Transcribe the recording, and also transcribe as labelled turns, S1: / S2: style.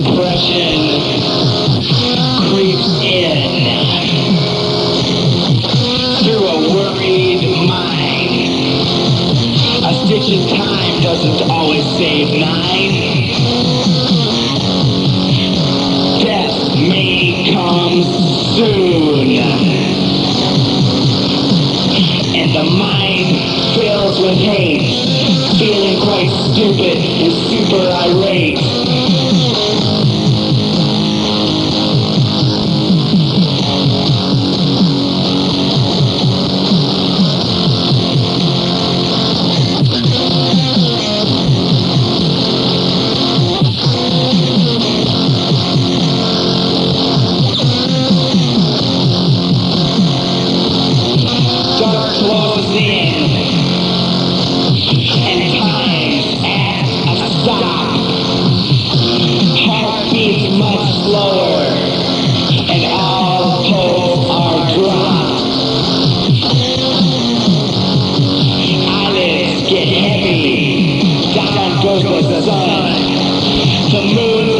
S1: Depression creeps in through a worried mind. A stitch in time doesn't always save nine. Death may come soon. And the mind fills with hate, feeling quite stupid Beats much slower, and all hopes are dropped. Eyelids get heavy, down goes the sun. The moon's on the rise.